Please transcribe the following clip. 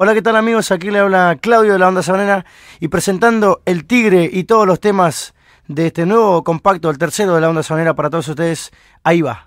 Hola, ¿qué tal amigos? Aquí le habla Claudio de la Onda Sabanera y presentando El Tigre y todos los temas de este nuevo compacto, el tercero de la Onda Sabanera para todos ustedes. Ahí va.